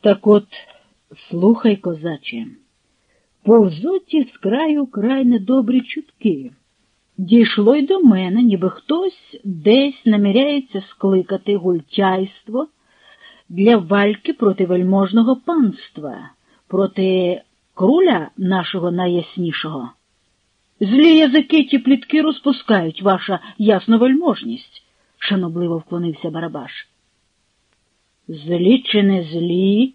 Так от, слухай, козаче, повзуть із краю край недобрі чутки. Дійшло й до мене, ніби хтось десь наміряється скликати гультяйство для вальки проти вельможного панства, проти круля нашого найяснішого. Злі язики ті плітки розпускають, ваша ясновельможність, шанобливо вклонився Барабаш. Злі чи не злі,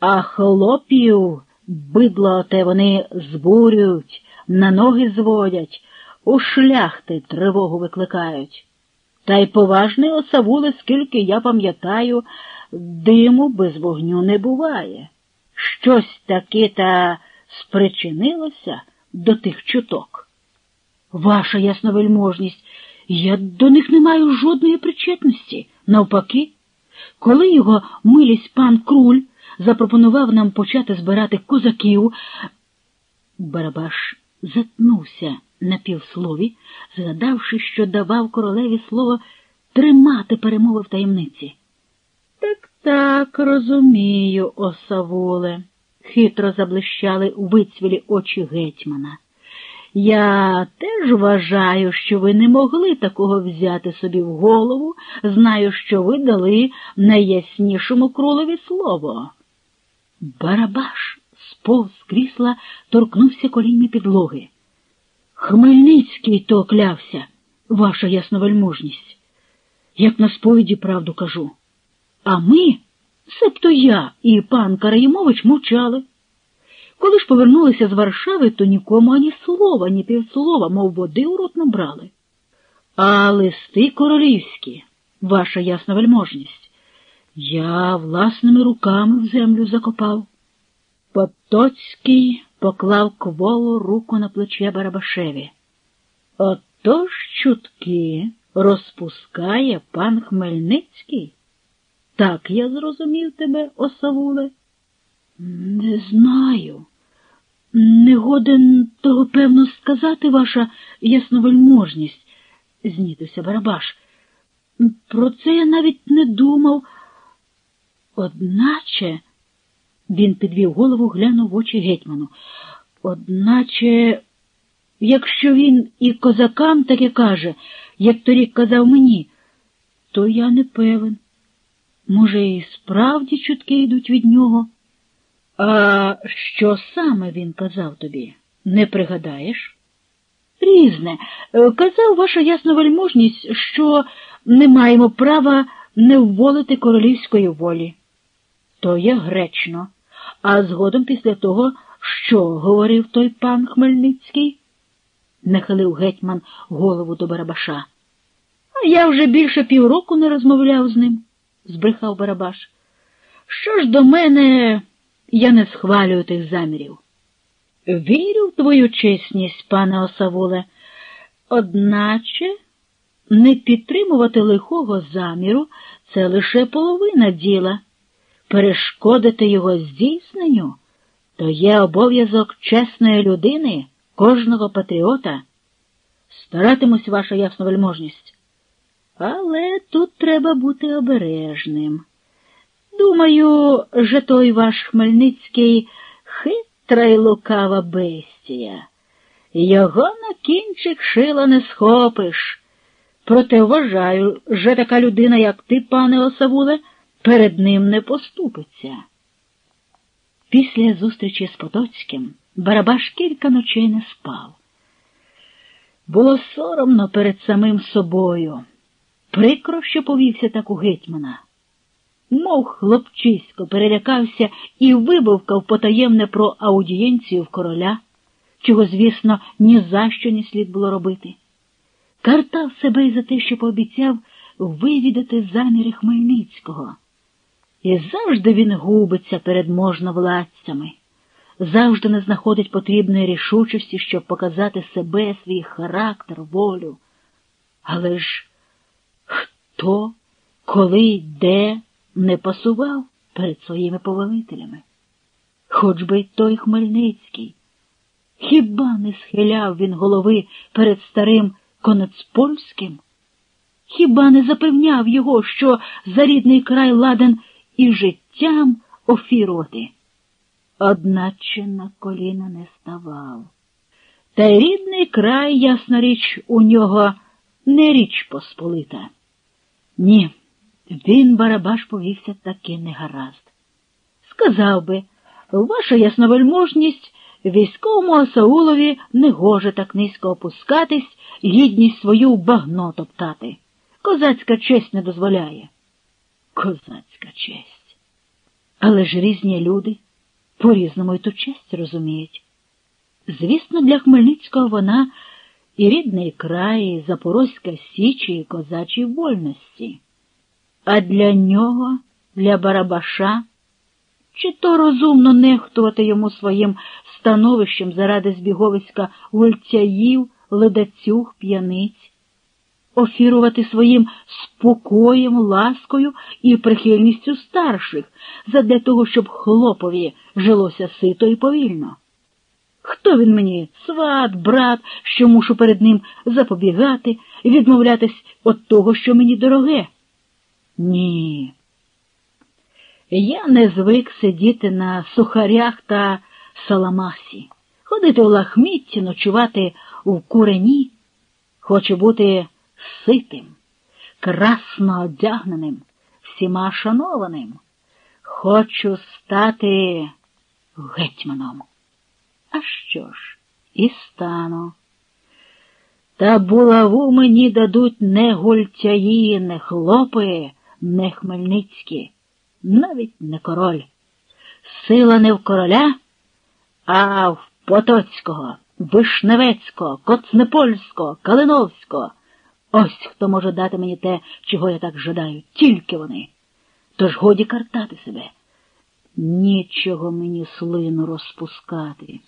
а хлопів бидло те вони збурюють, на ноги зводять, у шляхти тривогу викликають. Та й поважний осавуле, скільки я пам'ятаю, диму без вогню не буває. Щось таке та спричинилося до тих чуток. Ваша ясновельможність, я до них не маю жодної причетності. Навпаки, коли його милість пан Круль запропонував нам почати збирати козаків, Барабаш затнувся на півслові, згадавши, що давав королеві слово тримати перемови в таємниці. Так так, розумію, осавуле, хитро заблищали у вицвілі очі гетьмана. Я теж вважаю, що ви не могли такого взяти собі в голову, знаю, що ви дали найяснішому кролеві слово. Барабаш сповз крісла торкнувся коліньми підлоги. Хмельницький то клявся, ваша ясновельможність. Як на сповіді правду кажу. А ми, себто я і пан Караїмович, мовчали. Коли ж повернулися з Варшави, то нікому ані слова, ні півслова, мов води у рот набрали. А листи королівські, ваша ясна вельможність, я власними руками в землю закопав. Потоцький поклав кволу руку на плече Барабашеві. Отож чутки розпускає пан Хмельницький? Так я зрозумів тебе, осавуле? Не знаю. Не годен того, певно, сказати ваша ясновельможність, знітився Барабаш. Про це я навіть не думав. Одначе, він підвів голову, глянув в очі гетьману. Одначе, якщо він і козакам таке каже, як торік казав мені, то я не певен. Може, і справді чутки йдуть від нього. А що саме він казав тобі? Не пригадаєш? Різне. Е, казав ваша ясновельможність, що не маємо права не вволити королівської волі. То є гречно. А згодом після того, що говорив той пан Хмельницький? нахилив гетьман голову до Барабаша. А я вже більше півроку не розмовляв з ним, збрехав Барабаш. Що ж до мене, я не схвалюю тих замірів. Вірю в твою чесність, пане Осавуле, одначе не підтримувати лихого заміру це лише половина діла. Перешкодити його здійсненню то є обов'язок чесної людини, кожного патріота. Старатимусь, ваша ясновельможність. Але тут треба бути обережним. Думаю, же той ваш Хмельницький хитра й лукава бестія. Його на кінчик шила не схопиш. Проте вважаю, що така людина, як ти, пане Осавуле, перед ним не поступиться. Після зустрічі з Потоцьким Барабаш кілька ночей не спав. Було соромно перед самим собою. Прикро, що повівся так у гетьмана. Мов хлопчисько перелякався і вибовкав потаємне про аудієнцію в короля, чого, звісно, ні за що не слід було робити. Картав себе й за те, що пообіцяв вивідати заміри Хмельницького. І завжди він губиться перед можновладцями, завжди не знаходить потрібної рішучості, щоб показати себе, свій характер, волю. Але ж хто, коли, де не пасував перед своїми повелителями? Хоч би й той Хмельницький. Хіба не схиляв він голови перед старим Конецпольським? Хіба не запевняв його, що за рідний край ладен і життям офірувати. Одначе на коліна не ставав. Та й рідний край, ясна річ, у нього не річ посполита. Ні, він Барабаш повівся таки негаразд. Сказав би, ваша ясновельможність військовому Саулові не гоже так низько опускатись, гідність свою багно топтати. Козацька честь не дозволяє. Козацька честь. Але ж різні люди по-різному й ту честь розуміють. Звісно, для Хмельницького вона і рідний край, і Запорозька Січ, і козачі вольності. А для нього, для Барабаша, чи то розумно нехтувати йому своїм становищем заради збіговиська гульцяїв, ледацюг, п'яниць, офірувати своїм спокоєм, ласкою і прихильністю старших, задля того, щоб хлопові жилося сито і повільно. Хто він мені, сват, брат, що мушу перед ним запобігати і відмовлятись від того, що мені дороге? Ні. Я не звик сидіти на сухарях та саламасі, ходити в лахмітті, ночувати у курені. Хочу бути ситим, красно одягненим, всіма шанованим. Хочу стати гетьманом. А що ж, і стану. Та булаву мені дадуть не гультяї, не хлопи, не хмельницькі, навіть не король. Сила не в короля, а в Потоцького, Вишневецького, Коцнепольського, Калиновського. Ось хто може дати мені те, чого я так жадаю, тільки вони. Тож годі картати себе. Нічого мені слину розпускати.